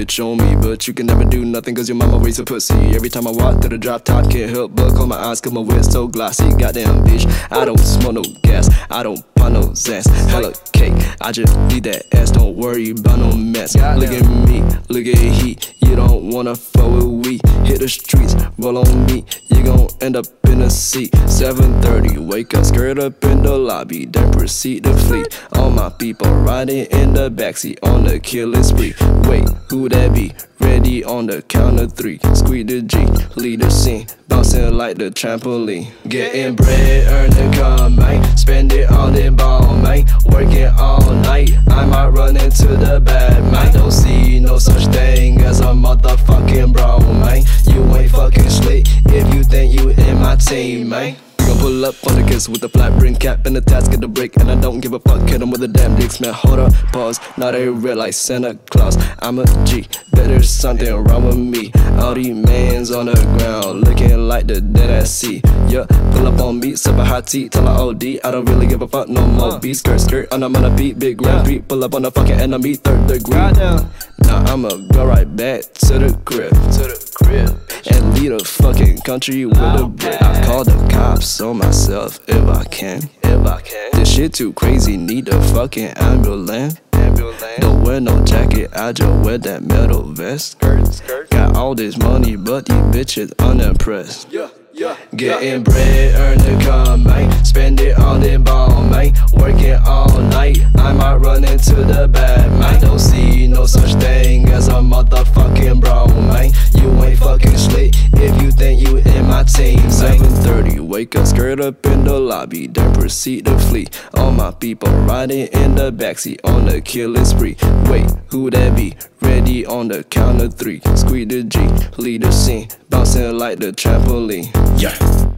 bitch on me, but you can never do nothing cause your mama raised a pussy. Every time I walk through the drop top, can't help but call my eyes cause my wrist so glossy. Goddamn bitch, I don't smoke no gas, I don't pop no zest. Hella cake, I just need that ass, don't worry about no mess. Look at me, look at heat, you don't wanna fuck with we. Hit the streets, roll on me, you gon' end up in a seat. 7:30, wake up, skirt up in the lobby, then proceed to flee. All my people riding in the backseat on the killing spree. Wait, who that be? Ready on the count of three. Squeeze the G, lead the scene, bouncing like the trampoline. Getting bread, earn the come, man. Spend it on the ball, man. Working all night, I might run into the bad team, man. Eh? Eh? Gon' pull up on the kiss with a flat brim cap and a task at the break. And I don't give a fuck, hit 'em with a damn dick smell. Hold up, pause, not a real like Santa Claus. I'm a G, there's something wrong with me. All these mans on the ground, looking like the dead at sea. Yeah, pull up on me, sip a hot tea, tell her OD. I don't really give a fuck no more. Beat skirt, skirt, and I'm on a beat, big grand beat. Pull up on the fucking enemy, third degree. Now I'ma go right back to the crib, to the crib, and lead a fucking country with a brick. I call the cops on myself if I can, if I can. This shit too crazy, need a fucking ambulance. Don't wear no jacket, I just wear that metal vest. Got all this money, but these bitches unimpressed. Yeah, yeah. Getting bread, earn the come, man. Spend it on the ball, man. Working all night, I wake up, skirt up in the lobby, then proceed to flee. All my people riding in the backseat on the killing spree. Wait, who that be? Ready on the count of three. Squeeze the G, lead the scene, bouncing like the trampoline. Yeah.